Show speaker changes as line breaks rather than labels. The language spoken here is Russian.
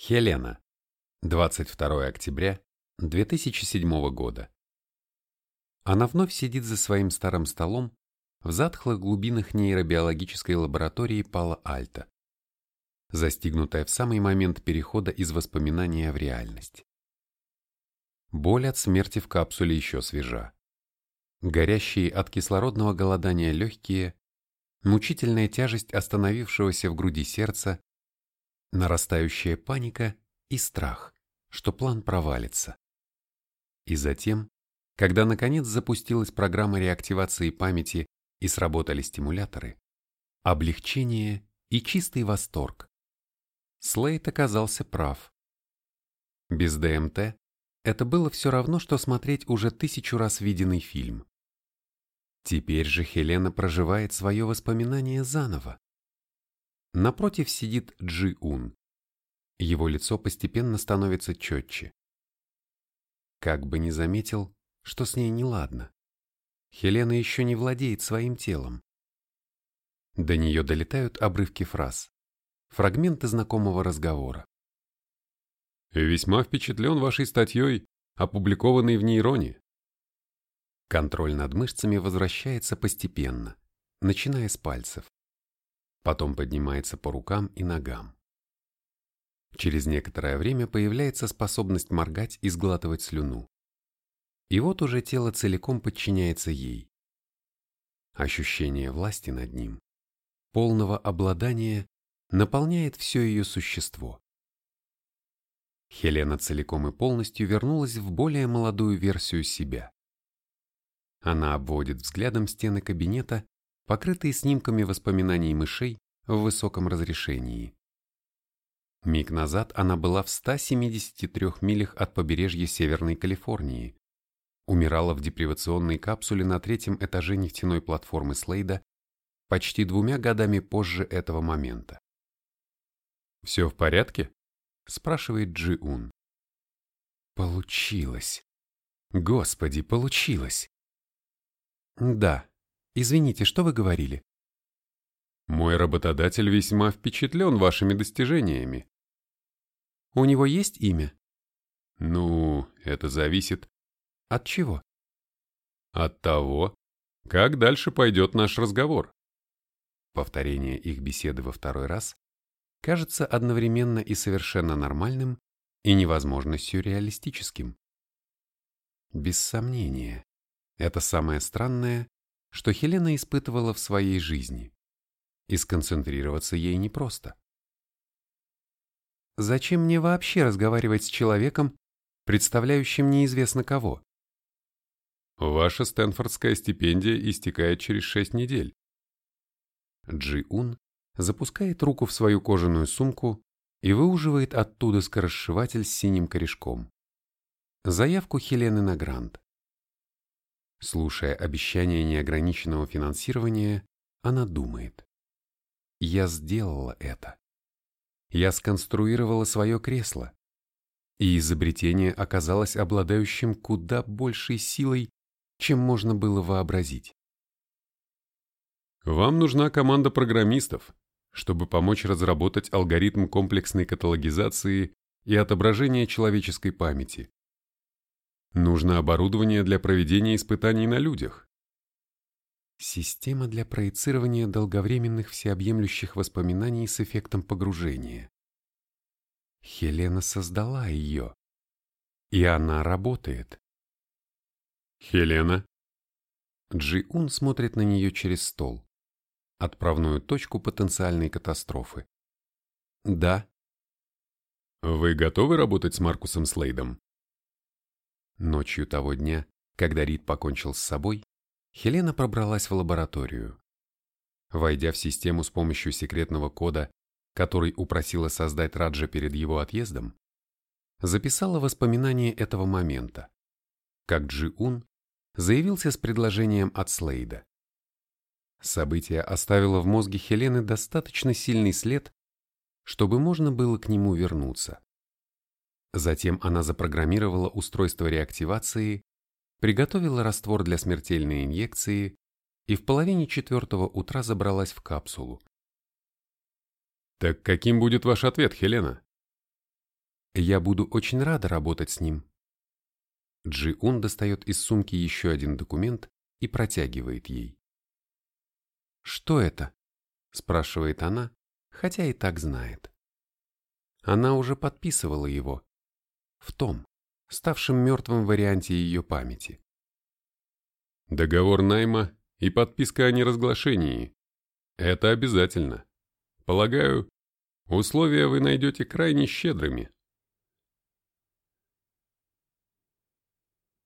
Хелена. 22 октября 2007 года. Она вновь сидит за своим старым столом в затхлых глубинах нейробиологической лаборатории Пала-Альта, застигнутая в самый момент перехода из воспоминания в реальность. Боль от смерти в капсуле еще свежа. Горящие от кислородного голодания легкие, мучительная тяжесть остановившегося в груди сердца нарастающая паника и страх, что план провалится. И затем, когда наконец запустилась программа реактивации памяти и сработали стимуляторы, облегчение и чистый восторг. Слейт оказался прав. Без ДМТ это было все равно, что смотреть уже тысячу раз виденный фильм. Теперь же Хелена проживает свое воспоминание заново. Напротив сидит Джи Ун. Его лицо постепенно становится четче. Как бы не заметил, что с ней неладно. Хелена еще не владеет своим телом. До нее долетают обрывки фраз, фрагменты знакомого разговора.
«Весьма впечатлен вашей статьей, опубликованной в нейроне».
Контроль над мышцами возвращается постепенно, начиная с пальцев потом поднимается по рукам и ногам. Через некоторое время появляется способность моргать и сглатывать слюну. И вот уже тело целиком подчиняется ей. Ощущение власти над ним, полного обладания, наполняет все ее существо. Хелена целиком и полностью вернулась в более молодую версию себя. Она обводит взглядом стены кабинета покрытые снимками воспоминаний мышей в высоком разрешении. Миг назад она была в 173 милях от побережья Северной Калифорнии, умирала в депривационной капсуле на третьем этаже нефтяной платформы Слейда почти двумя годами позже этого момента.
«Все в порядке?»
– спрашивает Джи Ун. Получилось. Господи, получилось. Да, Извините, что вы говорили?
Мой работодатель весьма впечатлен вашими достижениями.
У него есть имя?
Ну, это зависит.
От чего?
От того, как дальше пойдет наш разговор.
Повторение их беседы во второй раз кажется одновременно и совершенно нормальным, и невозможно сюрреалистическим. Без сомнения, это самое странное, что Хелена испытывала в своей жизни, и сконцентрироваться ей непросто. Зачем мне вообще разговаривать с человеком, представляющим неизвестно кого?
Ваша Стэнфордская стипендия истекает через шесть недель.
Джи Ун запускает руку в свою кожаную сумку и выуживает оттуда скоросшиватель с синим корешком. Заявку Хелены на грант. Слушая обещание неограниченного финансирования, она думает. Я сделала это. Я сконструировала свое кресло. И изобретение оказалось обладающим куда большей силой, чем можно было вообразить.
Вам нужна команда программистов, чтобы помочь разработать алгоритм комплексной каталогизации и отображения человеческой памяти. Нужно оборудование для проведения испытаний на людях.
Система для проецирования долговременных всеобъемлющих воспоминаний с эффектом погружения. Хелена создала ее. И она работает.
Хелена.
Джи-Ун смотрит на нее через стол. Отправную точку потенциальной катастрофы. Да.
Вы готовы работать с Маркусом Слейдом?
Ночью того дня, когда Рид покончил с собой, Хелена пробралась в лабораторию. Войдя в систему с помощью секретного кода, который упросила создать Раджа перед его отъездом, записала воспоминания этого момента, как Джи-Ун заявился с предложением от Слейда. Событие оставило в мозге Хелены достаточно сильный след, чтобы можно было к нему вернуться. Затем она запрограммировала устройство реактивации, приготовила раствор для смертельной инъекции и в половине четвертого утра забралась в капсулу.
«Так каким будет ваш ответ, Хелена?»
Я буду очень рада работать с ним. Джи Ун достает из сумки еще один документ и протягивает ей. «Что это?» – спрашивает она, хотя и так знает. Она уже подписывала его. В том, ставшем мертвым варианте ее памяти.
Договор найма и подписка о неразглашении. Это обязательно. Полагаю, условия вы найдете крайне щедрыми.